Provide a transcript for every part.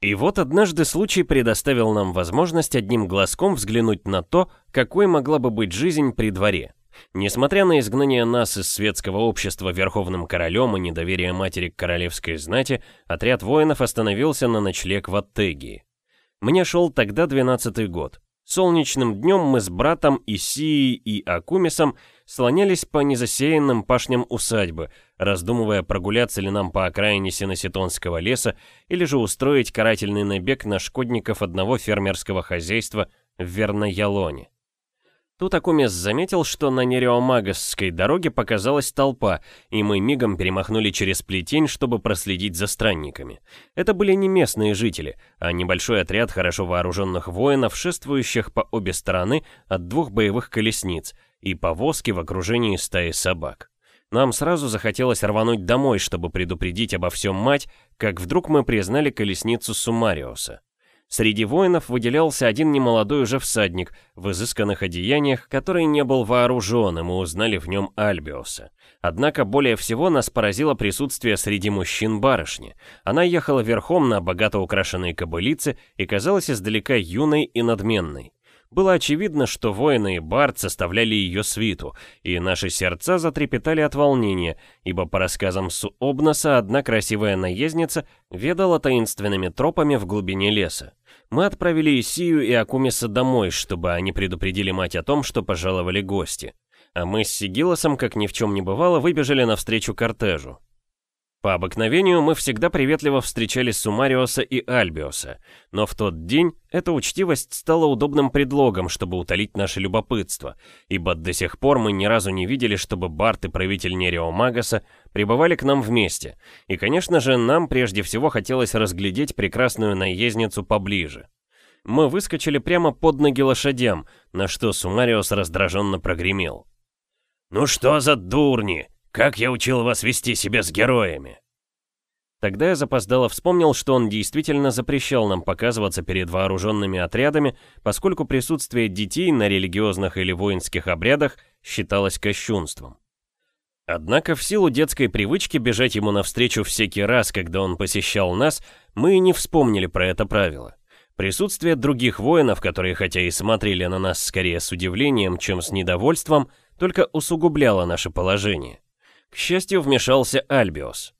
И вот однажды случай предоставил нам возможность одним глазком взглянуть на то, какой могла бы быть жизнь при дворе. Несмотря на изгнание нас из светского общества верховным королем и недоверие матери к королевской знати, отряд воинов остановился на ночлег в Аттегии. Мне шел тогда двенадцатый год. Солнечным днем мы с братом Исией и Акумисом слонялись по незасеянным пашням усадьбы, раздумывая, прогуляться ли нам по окраине Синоситонского леса или же устроить карательный набег на шкодников одного фермерского хозяйства в Верноялоне. Тут Акумис заметил, что на Нереомагасской дороге показалась толпа, и мы мигом перемахнули через плетень, чтобы проследить за странниками. Это были не местные жители, а небольшой отряд хорошо вооруженных воинов, шествующих по обе стороны от двух боевых колесниц, и повозки в окружении стаи собак. Нам сразу захотелось рвануть домой, чтобы предупредить обо всем мать, как вдруг мы признали колесницу Сумариуса. Среди воинов выделялся один немолодой уже всадник в изысканных одеяниях, который не был вооружен, и мы узнали в нем Альбиоса. Однако более всего нас поразило присутствие среди мужчин барышни. Она ехала верхом на богато украшенной кобылице и казалась издалека юной и надменной. Было очевидно, что воины и бард составляли ее свиту, и наши сердца затрепетали от волнения, ибо по рассказам Суобнаса одна красивая наездница ведала таинственными тропами в глубине леса. Мы отправили Исию и Акумиса домой, чтобы они предупредили мать о том, что пожаловали гости. А мы с Сигилосом, как ни в чем не бывало, выбежали навстречу кортежу. По обыкновению мы всегда приветливо встречали Сумариоса и Альбиоса, но в тот день эта учтивость стала удобным предлогом, чтобы утолить наше любопытство, ибо до сих пор мы ни разу не видели, чтобы Барт и правитель Нерео Магаса прибывали к нам вместе, и, конечно же, нам прежде всего хотелось разглядеть прекрасную наездницу поближе. Мы выскочили прямо под ноги лошадям, на что Сумариос раздраженно прогремел. «Ну что за дурни! Как я учил вас вести себя с героями!» Тогда я запоздало вспомнил, что он действительно запрещал нам показываться перед вооруженными отрядами, поскольку присутствие детей на религиозных или воинских обрядах считалось кощунством. Однако в силу детской привычки бежать ему навстречу всякий раз, когда он посещал нас, мы и не вспомнили про это правило. Присутствие других воинов, которые хотя и смотрели на нас скорее с удивлением, чем с недовольством, только усугубляло наше положение. К счастью, вмешался Альбиос.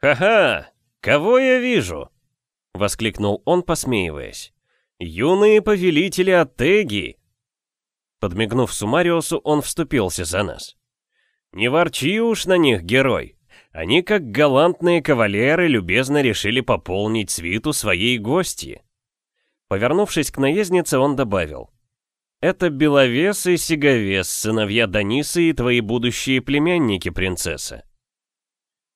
«Ха-ха! Кого я вижу?» — воскликнул он, посмеиваясь. «Юные повелители Аттеги!» Подмигнув Сумариусу, он вступился за нас. «Не ворчи уж на них, герой. Они, как галантные кавалеры, любезно решили пополнить свиту своей гости». Повернувшись к наезднице, он добавил. Это Беловес и Сиговес, сыновья Данисы и твои будущие племянники, принцесса.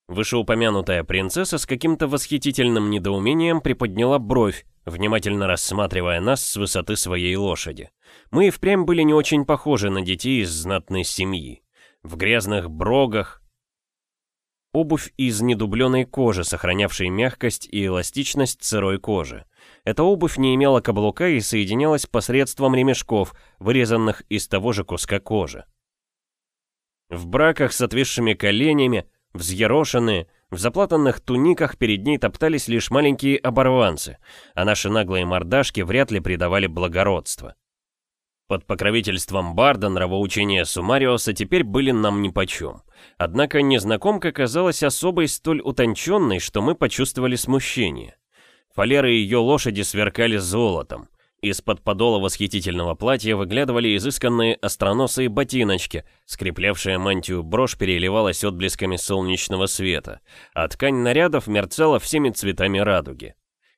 Вышеупомянутая принцесса с каким-то восхитительным недоумением приподняла бровь, внимательно рассматривая нас с высоты своей лошади. Мы и впрямь были не очень похожи на детей из знатной семьи. В грязных брогах, обувь из недубленной кожи, сохранявшей мягкость и эластичность сырой кожи. Эта обувь не имела каблука и соединялась посредством ремешков, вырезанных из того же куска кожи. В браках с отвисшими коленями, взъерошенные, в заплатанных туниках перед ней топтались лишь маленькие оборванцы, а наши наглые мордашки вряд ли придавали благородство. Под покровительством Барда нравоучения Сумариоса теперь были нам нипочем. Однако незнакомка казалась особой столь утонченной, что мы почувствовали смущение. Фалеры ее лошади сверкали золотом. Из-под подола восхитительного платья выглядывали изысканные остроносые ботиночки, скреплявшая мантию брошь переливалась отблесками солнечного света, а ткань нарядов мерцала всеми цветами радуги.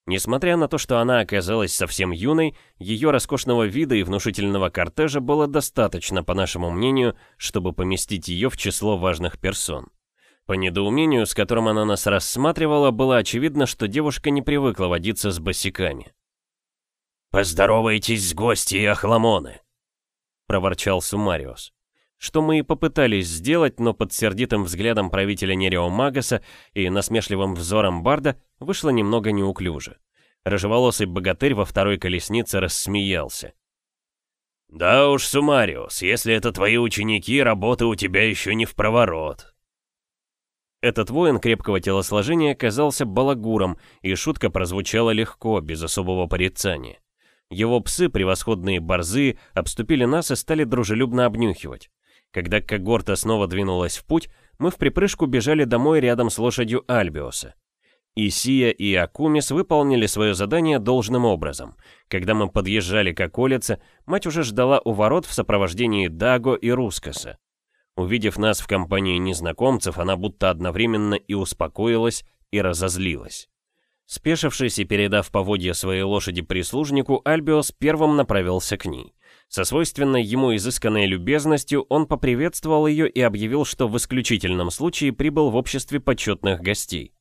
Несмотря на то, что она оказалась совсем юной, ее роскошного вида и внушительного кортежа было достаточно, по нашему мнению, чтобы поместить ее в число важных персон. По недоумению, с которым она нас рассматривала, было очевидно, что девушка не привыкла водиться с босиками. «Поздоровайтесь с гостьей Ахламоны!» — проворчал Сумариус. Что мы и попытались сделать, но под сердитым взглядом правителя Нерео Магаса и насмешливым взором Барда вышло немного неуклюже. Рыжеволосый богатырь во второй колеснице рассмеялся. «Да уж, Сумариус, если это твои ученики, работа у тебя еще не в проворот. Этот воин крепкого телосложения казался балагуром, и шутка прозвучала легко, без особого порицания. Его псы, превосходные борзы, обступили нас и стали дружелюбно обнюхивать. Когда когорта снова двинулась в путь, мы в припрыжку бежали домой рядом с лошадью Альбиоса. Исия и Акумис выполнили свое задание должным образом. Когда мы подъезжали к околице, мать уже ждала у ворот в сопровождении Даго и Рускаса. Увидев нас в компании незнакомцев, она будто одновременно и успокоилась, и разозлилась. Спешившись и передав поводья своей лошади прислужнику, Альбиос первым направился к ней. Со свойственной ему изысканной любезностью он поприветствовал ее и объявил, что в исключительном случае прибыл в обществе почетных гостей.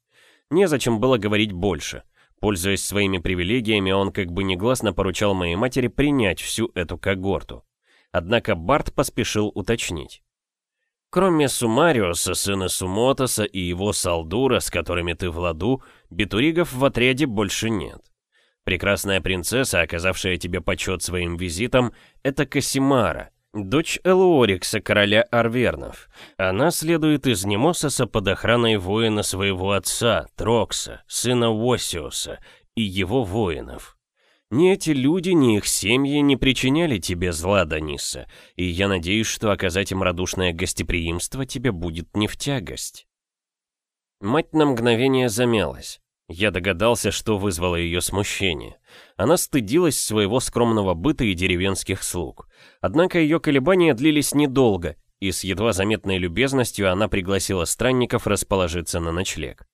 Незачем было говорить больше. Пользуясь своими привилегиями, он как бы негласно поручал моей матери принять всю эту когорту. Однако Барт поспешил уточнить. Кроме Сумариуса, сына Сумотоса и его Салдура, с которыми ты в ладу, битуригов в отряде больше нет. Прекрасная принцесса, оказавшая тебе почет своим визитом, это Касимара, дочь Элуорикса, короля Арвернов. Она следует из Немососа под охраной воина своего отца, Трокса, сына Восиуса, и его воинов. Ни эти люди, ни их семьи не причиняли тебе зла, Даниса, и я надеюсь, что оказать им радушное гостеприимство тебе будет не в тягость. Мать на мгновение замялась. Я догадался, что вызвало ее смущение. Она стыдилась своего скромного быта и деревенских слуг. Однако ее колебания длились недолго, и с едва заметной любезностью она пригласила странников расположиться на ночлег.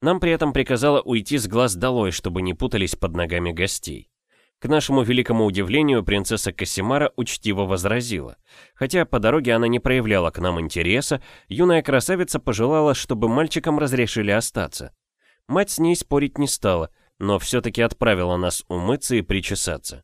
Нам при этом приказала уйти с глаз долой, чтобы не путались под ногами гостей. К нашему великому удивлению, принцесса Кассимара учтиво возразила. Хотя по дороге она не проявляла к нам интереса, юная красавица пожелала, чтобы мальчикам разрешили остаться. Мать с ней спорить не стала, но все-таки отправила нас умыться и причесаться.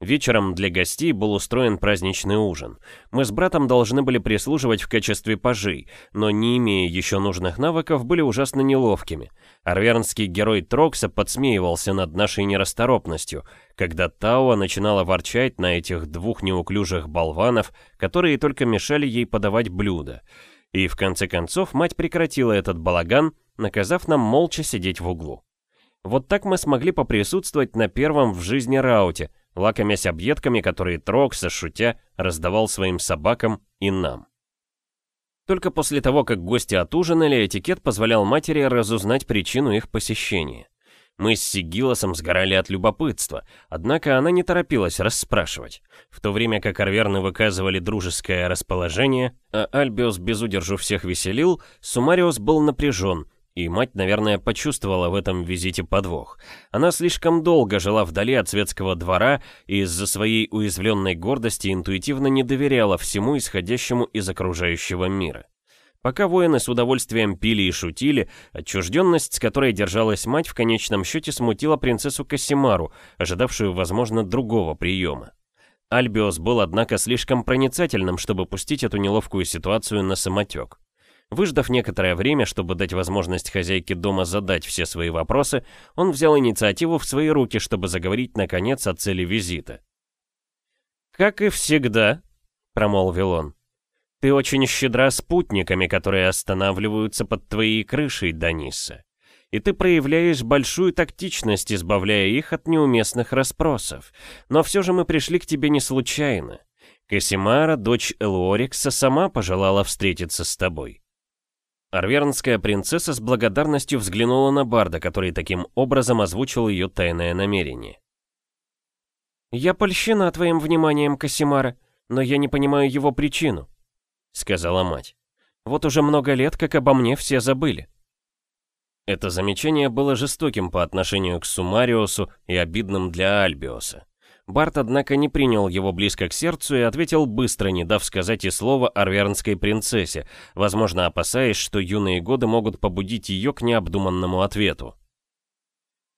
Вечером для гостей был устроен праздничный ужин. Мы с братом должны были прислуживать в качестве пажей, но не имея еще нужных навыков, были ужасно неловкими. Арвернский герой Трокса подсмеивался над нашей нерасторопностью, когда Тауа начинала ворчать на этих двух неуклюжих болванов, которые только мешали ей подавать блюда. И в конце концов мать прекратила этот балаган, наказав нам молча сидеть в углу. Вот так мы смогли поприсутствовать на первом в жизни рауте, лакомясь объедками, которые Трокса, шутя, раздавал своим собакам и нам. Только после того, как гости отужинали, этикет позволял матери разузнать причину их посещения. Мы с Сигилосом сгорали от любопытства, однако она не торопилась расспрашивать. В то время как Арверны выказывали дружеское расположение, а Альбиос без удержу всех веселил, Сумариус был напряжен, и мать, наверное, почувствовала в этом визите подвох. Она слишком долго жила вдали от светского двора и из-за своей уязвленной гордости интуитивно не доверяла всему исходящему из окружающего мира. Пока воины с удовольствием пили и шутили, отчужденность, с которой держалась мать, в конечном счете смутила принцессу Кассимару, ожидавшую, возможно, другого приема. Альбиос был, однако, слишком проницательным, чтобы пустить эту неловкую ситуацию на самотек. Выждав некоторое время, чтобы дать возможность хозяйке дома задать все свои вопросы, он взял инициативу в свои руки, чтобы заговорить, наконец, о цели визита. «Как и всегда», — промолвил он, — «ты очень щедра спутниками, которые останавливаются под твоей крышей, Даниса. И ты проявляешь большую тактичность, избавляя их от неуместных расспросов. Но все же мы пришли к тебе не случайно. Касимара, дочь Элуорикса, сама пожелала встретиться с тобой. Арвернская принцесса с благодарностью взглянула на Барда, который таким образом озвучил ее тайное намерение. «Я польщена твоим вниманием, Касимара, но я не понимаю его причину», — сказала мать. «Вот уже много лет, как обо мне все забыли». Это замечание было жестоким по отношению к Сумариусу и обидным для Альбиоса. Барт, однако, не принял его близко к сердцу и ответил быстро, не дав сказать и слова арвернской принцессе, возможно, опасаясь, что юные годы могут побудить ее к необдуманному ответу.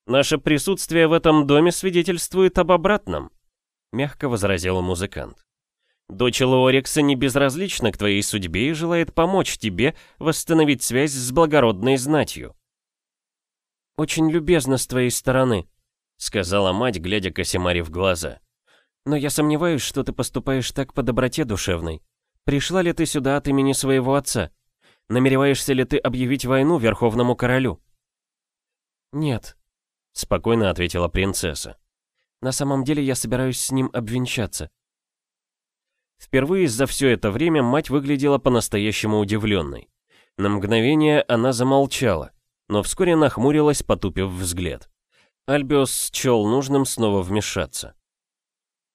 «Наше присутствие в этом доме свидетельствует об обратном», — мягко возразил музыкант. «Дочь Лорикса не безразлична к твоей судьбе и желает помочь тебе восстановить связь с благородной знатью». «Очень любезно с твоей стороны», сказала мать, глядя Касимаре в глаза. «Но я сомневаюсь, что ты поступаешь так по доброте душевной. Пришла ли ты сюда от имени своего отца? Намереваешься ли ты объявить войну Верховному Королю?» «Нет», — спокойно ответила принцесса. «На самом деле я собираюсь с ним обвенчаться». Впервые за все это время мать выглядела по-настоящему удивленной. На мгновение она замолчала, но вскоре нахмурилась, потупив взгляд. Альбиос счел нужным снова вмешаться.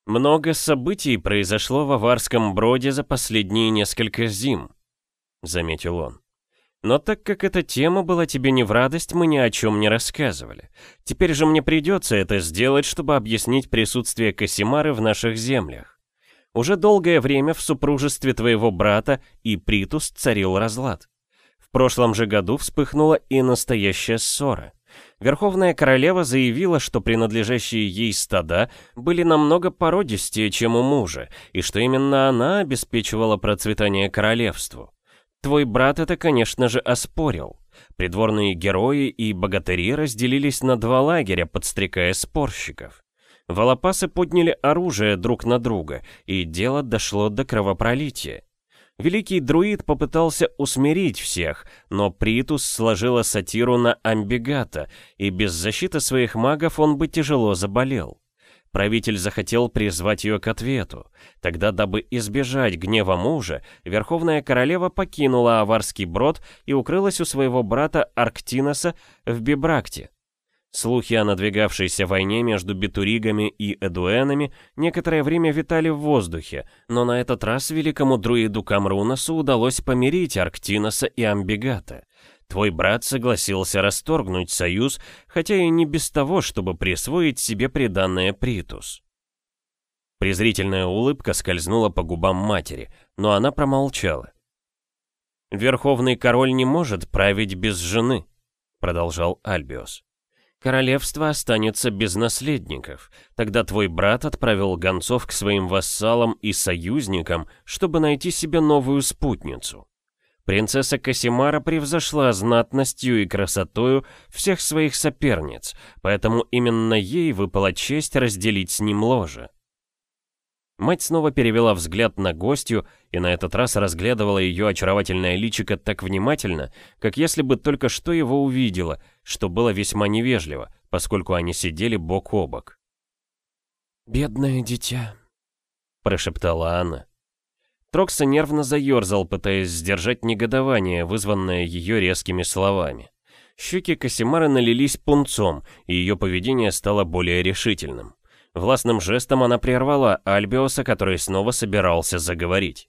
«Много событий произошло в Аварском броде за последние несколько зим», — заметил он. «Но так как эта тема была тебе не в радость, мы ни о чем не рассказывали. Теперь же мне придется это сделать, чтобы объяснить присутствие Касимары в наших землях. Уже долгое время в супружестве твоего брата и Притус царил разлад. В прошлом же году вспыхнула и настоящая ссора. Верховная королева заявила, что принадлежащие ей стада были намного породистее, чем у мужа, и что именно она обеспечивала процветание королевству. Твой брат это, конечно же, оспорил. Придворные герои и богатыри разделились на два лагеря, подстрекая спорщиков. Волопасы подняли оружие друг на друга, и дело дошло до кровопролития. Великий друид попытался усмирить всех, но Притус сложила сатиру на Амбигата, и без защиты своих магов он бы тяжело заболел. Правитель захотел призвать ее к ответу. Тогда, дабы избежать гнева мужа, Верховная Королева покинула Аварский брод и укрылась у своего брата Арктиноса в Бибракте. Слухи о надвигавшейся войне между битуригами и эдуэнами некоторое время витали в воздухе, но на этот раз великому друиду Камрунасу удалось помирить Арктиноса и Амбигата. Твой брат согласился расторгнуть союз, хотя и не без того, чтобы присвоить себе приданное Притус. Презрительная улыбка скользнула по губам матери, но она промолчала. «Верховный король не может править без жены», — продолжал Альбиос. Королевство останется без наследников. Тогда твой брат отправил гонцов к своим вассалам и союзникам, чтобы найти себе новую спутницу. Принцесса Касимара превзошла знатностью и красотою всех своих соперниц, поэтому именно ей выпала честь разделить с ним ложе. Мать снова перевела взгляд на гостью и на этот раз разглядывала ее очаровательное личико так внимательно, как если бы только что его увидела, что было весьма невежливо, поскольку они сидели бок о бок. «Бедное дитя», — прошептала она. Трокса нервно заерзал, пытаясь сдержать негодование, вызванное ее резкими словами. Щеки Касимары налились пунцом, и ее поведение стало более решительным. Властным жестом она прервала Альбиоса, который снова собирался заговорить.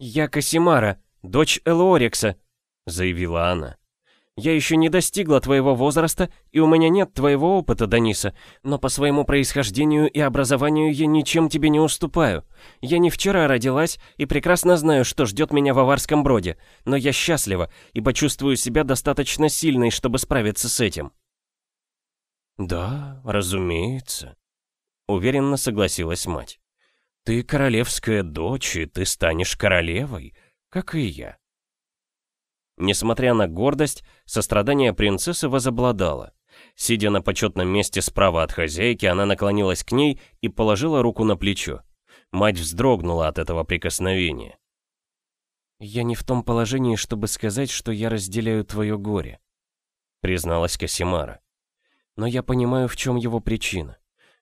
«Я Касимара, дочь Элорикса», — заявила она. «Я еще не достигла твоего возраста, и у меня нет твоего опыта, Даниса, но по своему происхождению и образованию я ничем тебе не уступаю. Я не вчера родилась и прекрасно знаю, что ждет меня в Аварском броде, но я счастлива, ибо чувствую себя достаточно сильной, чтобы справиться с этим». «Да, разумеется», Уверенно согласилась мать. Ты королевская дочь, и ты станешь королевой, как и я. Несмотря на гордость, сострадание принцессы возобладало. Сидя на почетном месте справа от хозяйки, она наклонилась к ней и положила руку на плечо. Мать вздрогнула от этого прикосновения. «Я не в том положении, чтобы сказать, что я разделяю твое горе», призналась Касимара. «Но я понимаю, в чем его причина.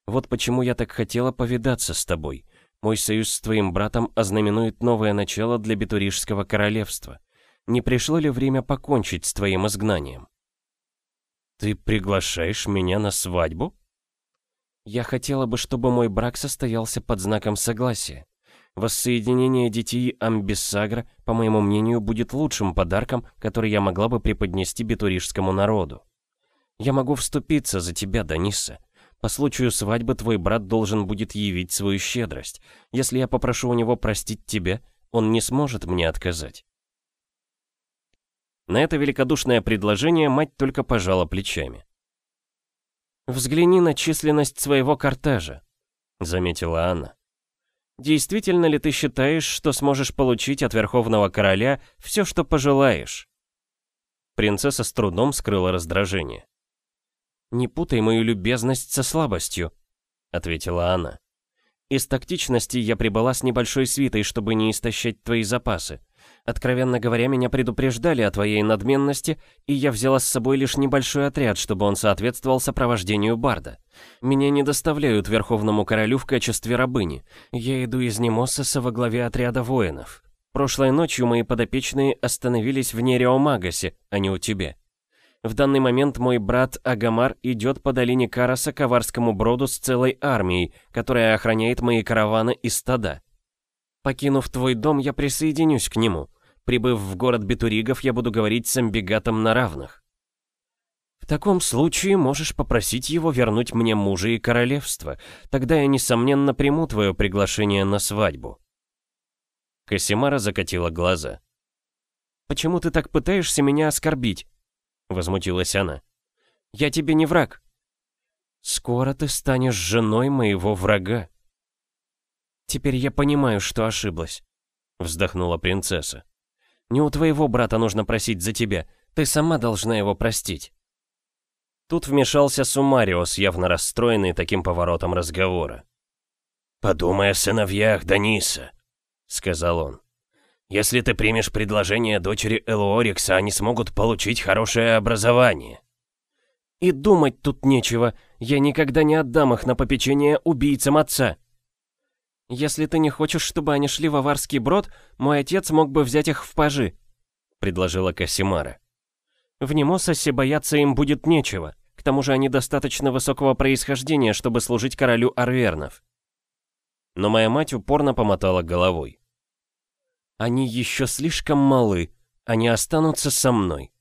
Вот почему я так хотела повидаться с тобой. Мой союз с твоим братом ознаменует новое начало для Бетурижского королевства. Не пришло ли время покончить с твоим изгнанием? Ты приглашаешь меня на свадьбу? Я хотела бы, чтобы мой брак состоялся под знаком согласия. Воссоединение детей Амбиссагра, по моему мнению, будет лучшим подарком, который я могла бы преподнести бетурижскому народу. Я могу вступиться за тебя, Данисса. По случаю свадьбы твой брат должен будет явить свою щедрость. Если я попрошу у него простить тебя, он не сможет мне отказать. На это великодушное предложение мать только пожала плечами. «Взгляни на численность своего кортежа», — заметила она. «Действительно ли ты считаешь, что сможешь получить от Верховного Короля все, что пожелаешь?» Принцесса с трудом скрыла раздражение. «Не путай мою любезность со слабостью», — ответила она. «Из тактичности я прибыла с небольшой свитой, чтобы не истощать твои запасы. Откровенно говоря, меня предупреждали о твоей надменности, и я взяла с собой лишь небольшой отряд, чтобы он соответствовал сопровождению Барда. Меня не доставляют Верховному Королю в качестве рабыни. Я иду из Немоссеса во главе отряда воинов. Прошлой ночью мои подопечные остановились в Нереомагасе, а не у тебя. В данный момент мой брат Агамар идет по долине Караса к Аварскому броду с целой армией, которая охраняет мои караваны и стада. Покинув твой дом, я присоединюсь к нему. Прибыв в город Бетуригов, я буду говорить с Амбигатом на равных. В таком случае можешь попросить его вернуть мне мужа и королевство. Тогда я, несомненно, приму твое приглашение на свадьбу. Касимара закатила глаза. «Почему ты так пытаешься меня оскорбить?» Возмутилась она. «Я тебе не враг». «Скоро ты станешь женой моего врага». «Теперь я понимаю, что ошиблась», — вздохнула принцесса. Не у твоего брата нужно просить за тебя. Ты сама должна его простить». Тут вмешался Сумариос, явно расстроенный таким поворотом разговора. «Подумай о сыновьях Даниса», — сказал он. «Если ты примешь предложение дочери Элуорикса, они смогут получить хорошее образование». «И думать тут нечего. Я никогда не отдам их на попечение убийцам отца», «Если ты не хочешь, чтобы они шли в Аварский брод, мой отец мог бы взять их в пажи», — предложила Касимара. «В Немососе бояться им будет нечего. К тому же они достаточно высокого происхождения, чтобы служить королю Арвернов». Но моя мать упорно помотала головой. «Они еще слишком малы. Они останутся со мной».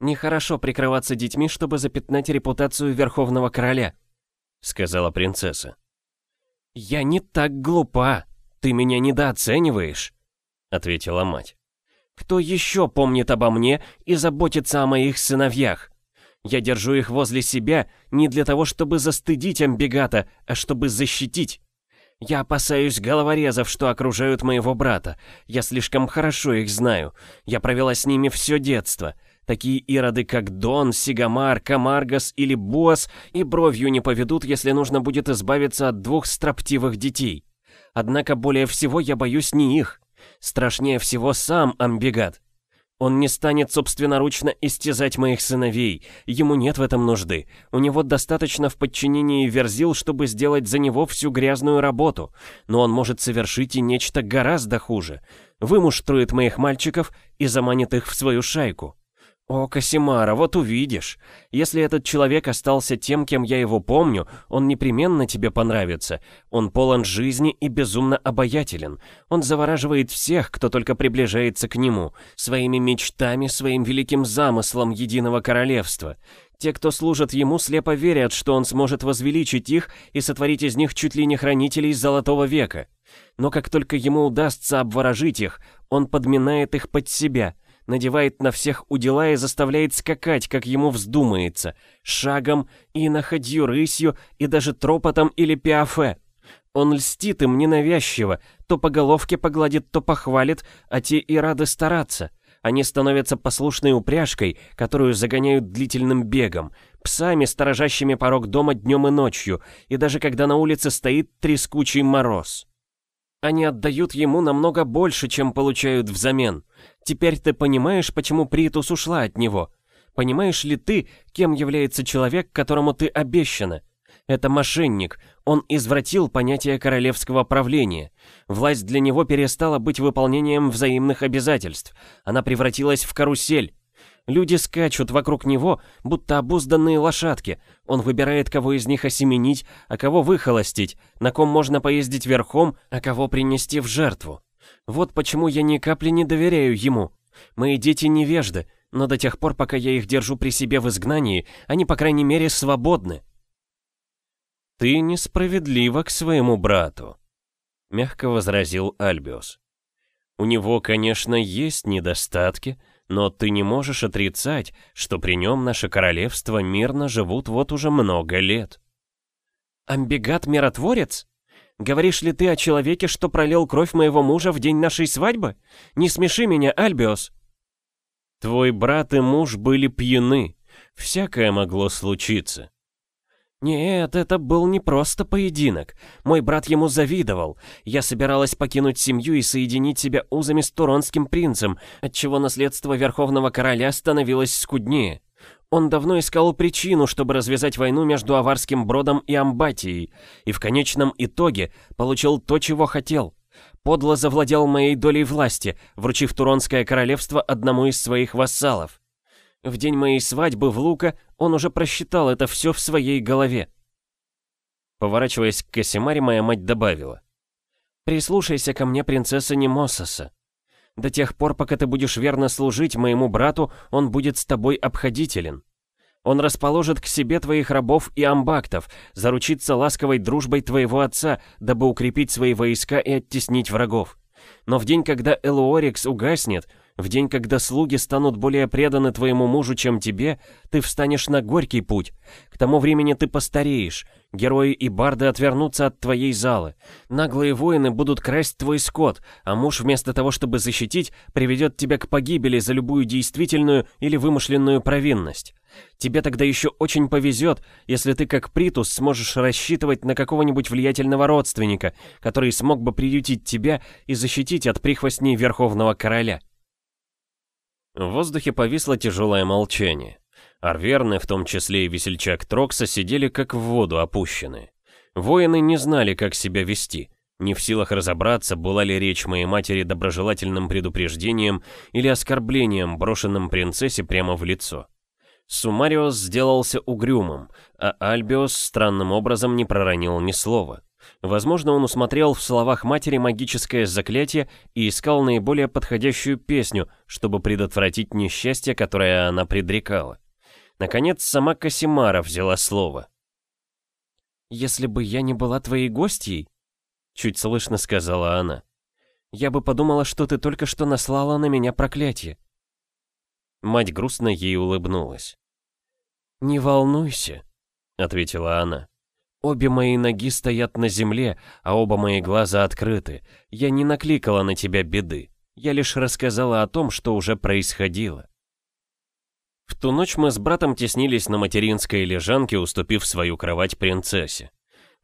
«Нехорошо прикрываться детьми, чтобы запятнать репутацию Верховного Короля», — сказала принцесса. «Я не так глупа. Ты меня недооцениваешь», — ответила мать. «Кто еще помнит обо мне и заботится о моих сыновьях? Я держу их возле себя не для того, чтобы застыдить амбигата, а чтобы защитить. Я опасаюсь головорезов, что окружают моего брата. Я слишком хорошо их знаю. Я провела с ними все детство. Такие ироды, как Дон, Сигамар, Камаргас или Буас и бровью не поведут, если нужно будет избавиться от двух строптивых детей. Однако более всего я боюсь не их. Страшнее всего сам Амбигат. Он не станет собственноручно истязать моих сыновей. Ему нет в этом нужды. У него достаточно в подчинении Верзил, чтобы сделать за него всю грязную работу. Но он может совершить и нечто гораздо хуже. Вымуштрует моих мальчиков и заманит их в свою шайку. «О, Касимара, вот увидишь. Если этот человек остался тем, кем я его помню, он непременно тебе понравится. Он полон жизни и безумно обаятелен. Он завораживает всех, кто только приближается к нему, своими мечтами, своим великим замыслом единого королевства. Те, кто служат ему, слепо верят, что он сможет возвеличить их и сотворить из них чуть ли не хранителей Золотого века. Но как только ему удастся обворожить их, он подминает их под себя — надевает на всех удила и заставляет скакать, как ему вздумается, шагом и находью рысью, и даже тропотом или пиафе. Он льстит им ненавязчиво, то по головке погладит, то похвалит, а те и рады стараться. Они становятся послушной упряжкой, которую загоняют длительным бегом, псами, сторожащими порог дома днем и ночью, и даже когда на улице стоит трескучий мороз. Они отдают ему намного больше, чем получают взамен. Теперь ты понимаешь, почему Притус ушла от него? Понимаешь ли ты, кем является человек, которому ты обещана? Это мошенник. Он извратил понятие королевского правления. Власть для него перестала быть выполнением взаимных обязательств. Она превратилась в карусель. Люди скачут вокруг него, будто обузданные лошадки. Он выбирает, кого из них осеменить, а кого выхолостить, на ком можно поездить верхом, а кого принести в жертву. Вот почему я ни капли не доверяю ему. Мои дети невежды, но до тех пор, пока я их держу при себе в изгнании, они, по крайней мере, свободны. «Ты несправедлива к своему брату», — мягко возразил Альбиос. «У него, конечно, есть недостатки, но ты не можешь отрицать, что при нем наше королевство мирно живут вот уже много лет. Амбигат миротворец? Говоришь ли ты о человеке, что пролил кровь моего мужа в день нашей свадьбы? Не смеши меня, Альбиос. Твой брат и муж были пьяны. Всякое могло случиться. «Нет, это был не просто поединок. Мой брат ему завидовал. Я собиралась покинуть семью и соединить себя узами с Туронским принцем, отчего наследство Верховного Короля становилось скуднее. Он давно искал причину, чтобы развязать войну между Аварским Бродом и Амбатией, и в конечном итоге получил то, чего хотел. Подло завладел моей долей власти, вручив Туронское королевство одному из своих вассалов. В день моей свадьбы в Лука он уже просчитал это все в своей голове. Поворачиваясь к Касимаре, моя мать добавила. «Прислушайся ко мне, принцесса Немососа. До тех пор, пока ты будешь верно служить моему брату, он будет с тобой обходителен. Он расположит к себе твоих рабов и амбактов, заручится ласковой дружбой твоего отца, дабы укрепить свои войска и оттеснить врагов. Но в день, когда Элуорикс угаснет, в день, когда слуги станут более преданы твоему мужу, чем тебе, ты встанешь на горький путь. К тому времени ты постареешь. Герои и барды отвернутся от твоей залы. Наглые воины будут красть твой скот, а муж вместо того, чтобы защитить, приведет тебя к погибели за любую действительную или вымышленную провинность. Тебе тогда еще очень повезет, если ты как Притус сможешь рассчитывать на какого-нибудь влиятельного родственника, который смог бы приютить тебя и защитить от прихвостней Верховного Короля. В воздухе повисло тяжелое молчание. Арверны, в том числе и весельчак Трокса, сидели как в воду опущенные. Воины не знали, как себя вести. Не в силах разобраться, была ли речь моей матери доброжелательным предупреждением или оскорблением, брошенным принцессе прямо в лицо. Сумариос сделался угрюмым, а Альбиос странным образом не проронил ни слова. Возможно, он усмотрел в словах матери магическое заклятие и искал наиболее подходящую песню, чтобы предотвратить несчастье, которое она предрекала. Наконец, сама Касимара взяла слово. «Если бы я не была твоей гостьей», — чуть слышно сказала она, «я бы подумала, что ты только что наслала на меня проклятие». Мать грустно ей улыбнулась. «Не волнуйся», — ответила она. Обе мои ноги стоят на земле, а оба мои глаза открыты. Я не накликала на тебя беды. Я лишь рассказала о том, что уже происходило. В ту ночь мы с братом теснились на материнской лежанке, уступив свою кровать принцессе.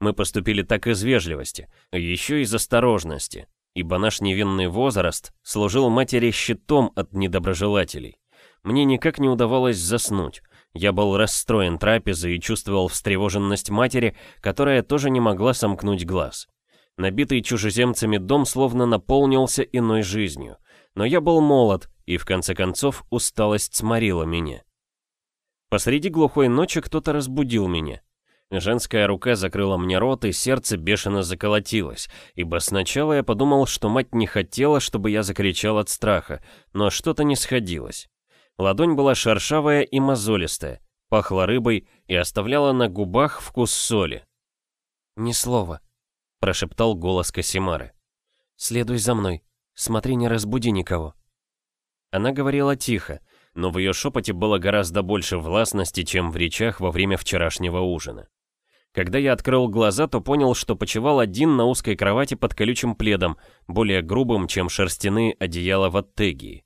Мы поступили так из вежливости, а еще из осторожности, ибо наш невинный возраст служил матери щитом от недоброжелателей. Мне никак не удавалось заснуть. Я был расстроен трапезой и чувствовал встревоженность матери, которая тоже не могла сомкнуть глаз. Набитый чужеземцами дом словно наполнился иной жизнью. Но я был молод, и в конце концов усталость сморила меня. Посреди глухой ночи кто-то разбудил меня. Женская рука закрыла мне рот, и сердце бешено заколотилось, ибо сначала я подумал, что мать не хотела, чтобы я закричал от страха, но что-то не сходилось. Ладонь была шершавая и мозолистая, пахла рыбой и оставляла на губах вкус соли. «Ни слова», — прошептал голос Касимары. «Следуй за мной. Смотри, не разбуди никого». Она говорила тихо, но в ее шепоте было гораздо больше властности, чем в речах во время вчерашнего ужина. Когда я открыл глаза, то понял, что почевал один на узкой кровати под колючим пледом, более грубым, чем шерстяные одеяла в Аттегии.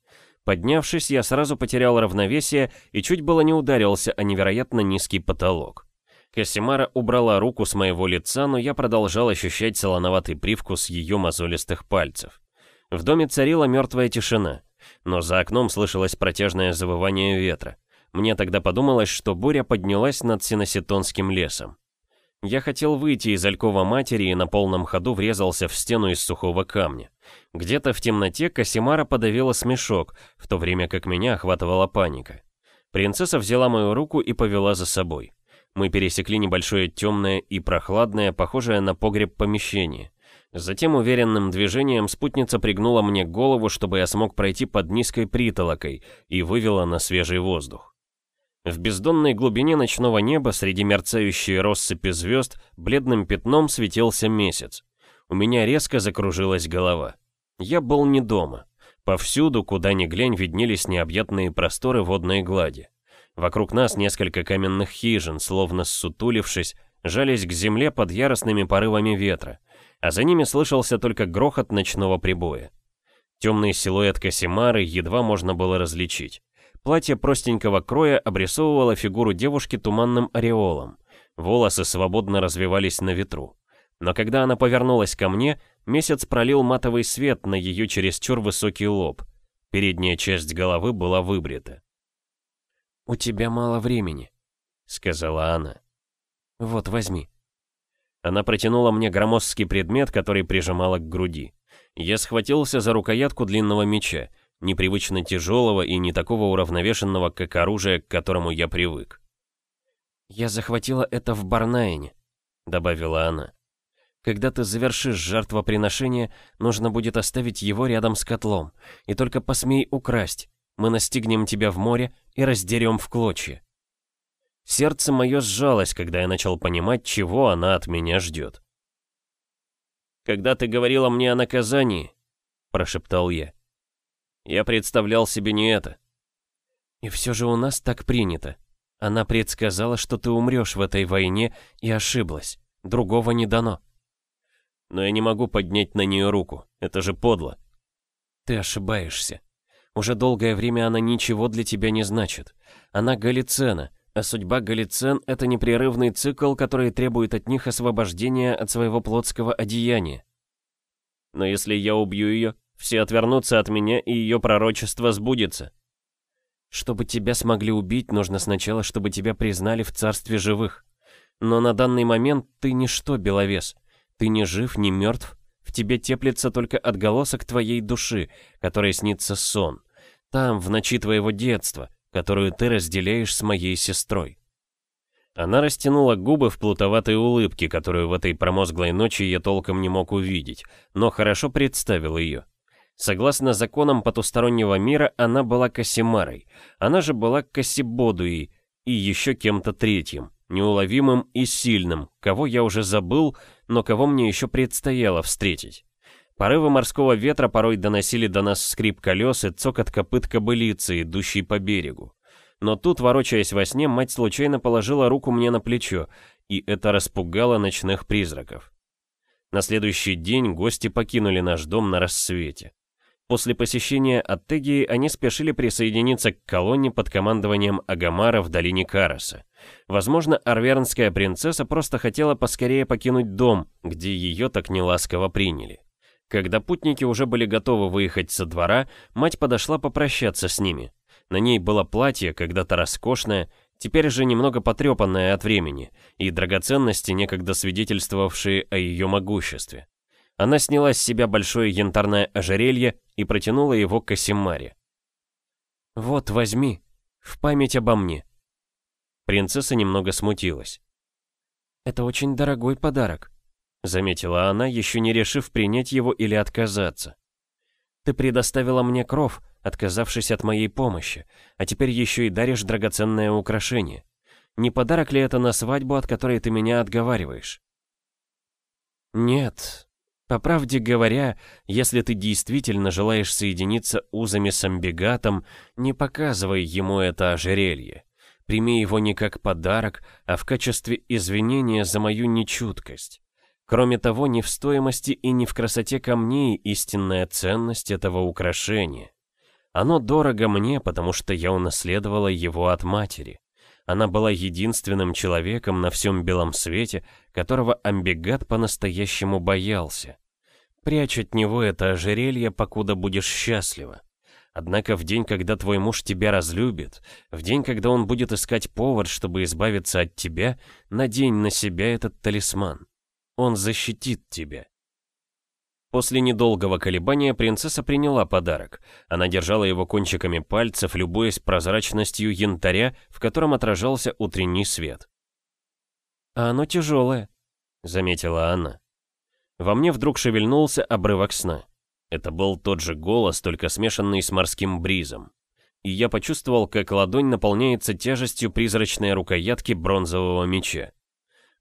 Поднявшись, я сразу потерял равновесие и чуть было не ударился о невероятно низкий потолок. Кассимара убрала руку с моего лица, но я продолжал ощущать солоноватый привкус ее мозолистых пальцев. В доме царила мертвая тишина, но за окном слышалось протяжное завывание ветра. Мне тогда подумалось, что буря поднялась над Синоситонским лесом. Я хотел выйти из алькова матери и на полном ходу врезался в стену из сухого камня. Где-то в темноте Касимара подавила смешок, в то время как меня охватывала паника. Принцесса взяла мою руку и повела за собой. Мы пересекли небольшое темное и прохладное, похожее на погреб помещение. Затем уверенным движением спутница пригнула мне голову, чтобы я смог пройти под низкой притолокой, и вывела на свежий воздух. В бездонной глубине ночного неба среди мерцающей россыпи звезд бледным пятном светился месяц. У меня резко закружилась голова. Я был не дома. Повсюду, куда ни глянь, виднелись необъятные просторы водной глади. Вокруг нас несколько каменных хижин, словно ссутулившись, жались к земле под яростными порывами ветра, а за ними слышался только грохот ночного прибоя. Темный силуэт Касимары едва можно было различить. Платье простенького кроя обрисовывало фигуру девушки туманным ореолом. Волосы свободно развивались на ветру. Но когда она повернулась ко мне, месяц пролил матовый свет на ее чересчур высокий лоб. Передняя часть головы была выбрита. «У тебя мало времени», — сказала она. «Вот, возьми». Она протянула мне громоздкий предмет, который прижимала к груди. Я схватился за рукоятку длинного меча, непривычно тяжелого и не такого уравновешенного, как оружие, к которому я привык. «Я захватила это в Барнаине», — добавила она. «Когда ты завершишь жертвоприношение, нужно будет оставить его рядом с котлом, и только посмей украсть. Мы настигнем тебя в море и раздерем в клочья». Сердце мое сжалось, когда я начал понимать, чего она от меня ждет. «Когда ты говорила мне о наказании», — прошептал я, — «я представлял себе не это». «И все же у нас так принято. Она предсказала, что ты умрешь в этой войне, и ошиблась. Другого не дано». «Но я не могу поднять на нее руку. Это же подло». «Ты ошибаешься. Уже долгое время она ничего для тебя не значит. Она Галицена, а судьба Галицен — это непрерывный цикл, который требует от них освобождения от своего плотского одеяния. Но если я убью ее, все отвернутся от меня, и ее пророчество сбудется. Чтобы тебя смогли убить, нужно сначала, чтобы тебя признали в царстве живых. Но на данный момент ты ничто, Беловес. Ты не жив, не мертв. В тебе теплится только отголосок твоей души, которой снится сон. Там, в ночи твоего детства, которую ты разделяешь с моей сестрой. Она растянула губы в плутоватой улыбке, которую в этой промозглой ночи я толком не мог увидеть, но хорошо представил ее. Согласно законам потустороннего мира, она была Касимарой, она же была Касибодуей и еще кем-то третьим, неуловимым и сильным, кого я уже забыл, но кого мне еще предстояло встретить. Порывы морского ветра порой доносили до нас скрип колес и цокот копыт кобылицы, идущей по берегу. Но тут, ворочаясь во сне, мать случайно положила руку мне на плечо, и это распугало ночных призраков. На следующий день гости покинули наш дом на рассвете. После посещения Аттегии они спешили присоединиться к колонне под командованием Агамара в долине Караса. Возможно, арвернская принцесса просто хотела поскорее покинуть дом, где ее так неласково приняли. Когда путники уже были готовы выехать со двора, мать подошла попрощаться с ними. На ней было платье, когда-то роскошное, теперь же немного потрепанное от времени, и драгоценности, некогда свидетельствовавшие о ее могуществе. Она сняла с себя большое янтарное ожерелье и протянула его к Асимаре. «Вот, возьми, в память обо мне». Принцесса немного смутилась. «Это очень дорогой подарок», — заметила она, еще не решив принять его или отказаться. «Ты предоставила мне кров, отказавшись от моей помощи, а теперь еще и даришь драгоценное украшение. Не подарок ли это на свадьбу, от которой ты меня отговариваешь?» «Нет. По правде говоря, если ты действительно желаешь соединиться узами с амбигатом, не показывай ему это ожерелье. Прими его не как подарок, а в качестве извинения за мою нечуткость. Кроме того, не в стоимости и не в красоте камней истинная ценность этого украшения. Оно дорого мне, потому что я унаследовала его от матери. Она была единственным человеком на всем белом свете, которого Амбигат по-настоящему боялся. Прячь от него это ожерелье, покуда будешь счастлива. Однако в день, когда твой муж тебя разлюбит, в день, когда он будет искать повод, чтобы избавиться от тебя, надень на себя этот талисман. Он защитит тебя. После недолгого колебания принцесса приняла подарок. Она держала его кончиками пальцев, любуясь прозрачностью янтаря, в котором отражался утренний свет. «А оно тяжелое», — заметила она. Во мне вдруг шевельнулся обрывок сна. Это был тот же голос, только смешанный с морским бризом. И я почувствовал, как ладонь наполняется тяжестью призрачной рукоятки бронзового меча.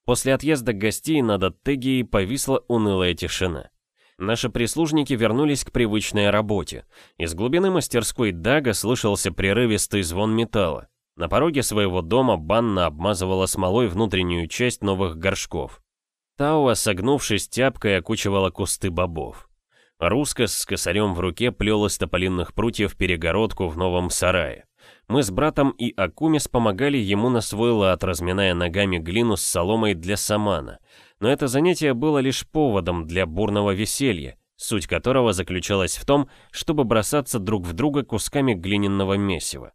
После отъезда гостей над Аттегией повисла унылая тишина. Наши прислужники вернулись к привычной работе. Из глубины мастерской Дага слышался прерывистый звон металла. На пороге своего дома Банна обмазывала смолой внутреннюю часть новых горшков. Тауа, согнувшись тяпкой, окучивала кусты бобов. Руска с косарем в руке плел из тополинных прутьев перегородку в новом сарае. Мы с братом и Акумис помогали ему на свой лад, разминая ногами глину с соломой для самана. Но это занятие было лишь поводом для бурного веселья, суть которого заключалась в том, чтобы бросаться друг в друга кусками глиняного месива.